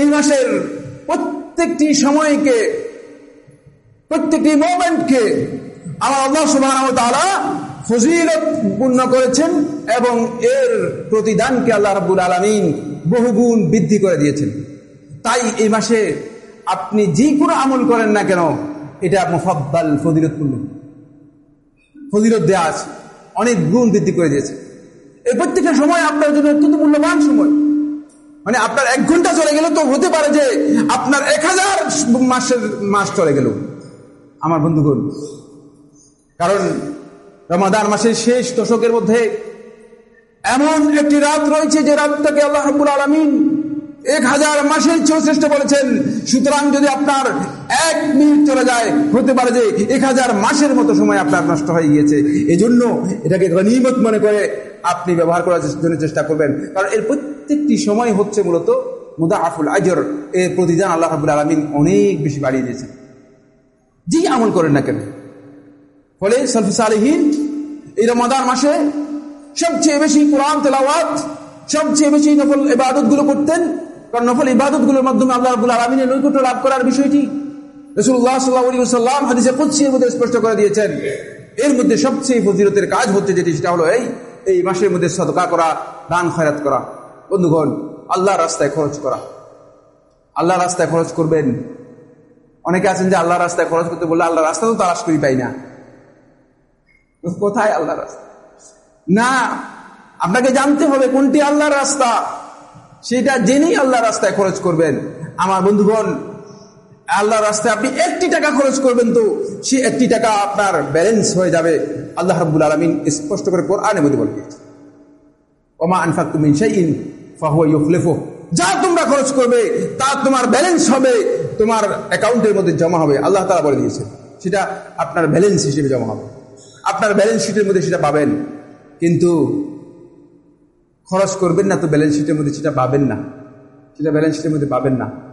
এই মাসের প্রত্যেকটি সময়কে, প্রত্যেকটি মোমেন্টকে আমার আল্লাহ সুবাহ ফজিলত পূর্ণ করেছেন এবং এর প্রতিদানকে আল্লাহ রাবুল আলমিন বহুগুণ বৃদ্ধি করে দিয়েছেন। তাই এই মাসে আপনি যে কোনো আমল করেন না কেন, এটা মুফাদ্দাল ফজিলতপূর্ণ ফজিলত দেওয়া আছে, অনেক গুণ বৃদ্ধি করে দিয়েছে। এই প্রত্যেকটা সময় আপনার জন্য অত্যন্ত মূল্যবান সময়। মানে আপনার এক ঘণ্টা চলে গেল তো হতে পারে যে আপনার এক হাজার মাসের মাস চলে গেল। আমার বন্ধুগণ, কারণ রমাদান মাসের শেষ দশকের মধ্যে এমন একটি রাত রয়েছে যে রাতটাকে আল্লাহ হাবুল আলমিন এক হাজার মাসের চেয়েও শ্রেষ্ঠ বলেছেন। সুতরাং যদি আপনার এক মিনিট চলে যায়, হতে পারে যে এক হাজার মাসের মতো সময় আপনার নষ্ট হয়ে গিয়েছে। এই জন্য এটাকে গনিমত মনে করে আপনি ব্যবহার করার জন্য চেষ্টা করবেন। কারণ এর প্রত্যেকটি সময় হচ্ছে মূলত মুদা আফুল আজর। এর প্রতিদান আল্লাহ হাবুল আলমিন অনেক বেশি বাড়িয়ে দিয়েছেন। জি আমল করেন না কেন? ফলে সলফিস আলহীন এই রমাদান মাসে সবচেয়ে বেশি কোরআন, তেলাওয়াত, সবচেয়ে বেশি নফল ইবাদতগুলো করতেন। কারণ নফল ইবাদতগুলোর মাধ্যমে আল্লাহ রাবুল আলমিনের নৈকট্য লাভ করার বিষয়টি রসুল্লাহ সাল্লাহাম হাদিসে কুৎসির মধ্যে স্পষ্ট করে দিয়েছেন। এর মধ্যে সবচেয়ে ফজিরতের কাজ হচ্ছে যেটি, সেটা হলো এই এই মাসের মধ্যে সদকা করা, দান খয়রাত করা। বন্ধুগণ আল্লাহ রাস্তায় খরচ করা। আল্লাহ রাস্তায় খরচ করবেন। অনেকে আছেন যে আল্লাহ রাস্তায় খরচ করতে বললে আল্লাহ রাস্তা তো তালাশ করি পাই না। কোথায় আল্লাহ রাস্তা? না, আপনাকে জানতে হবে কোনটি আল্লাহর রাস্তা। সেটা জেনেই আল্লাহ রাস্তায় খরচ করবেন। আমার বন্ধুগণ আল্লাহ রাস্তায় আপনি একটি টাকা খরচ করবেন তো, সে একটি টাকা আপনার ব্যালেন্স হয়ে যাবে। আল্লাহ রাবুল আলমিন স্পষ্ট করে কোরআনের মধ্যে বলে দিয়েছে। ওমা আনফাক তুমি যা তোমরা খরচ করবে, তা তোমার ব্যালেন্স হবে, তোমার অ্যাকাউন্টের মধ্যে জমা হবে, আল্লাহ তালা বলে দিয়েছে। সেটা আপনার ব্যালেন্স হিসেবে জমা হবে। আপনার ব্যালেন্স শিটের মধ্যে সেটা পাবেন। কিন্তু খরচ করবেন না তো ব্যালেন্স শিটের মধ্যে সেটা পাবেন না। সেটা ব্যালেন্স শিটের মধ্যে পাবেন না।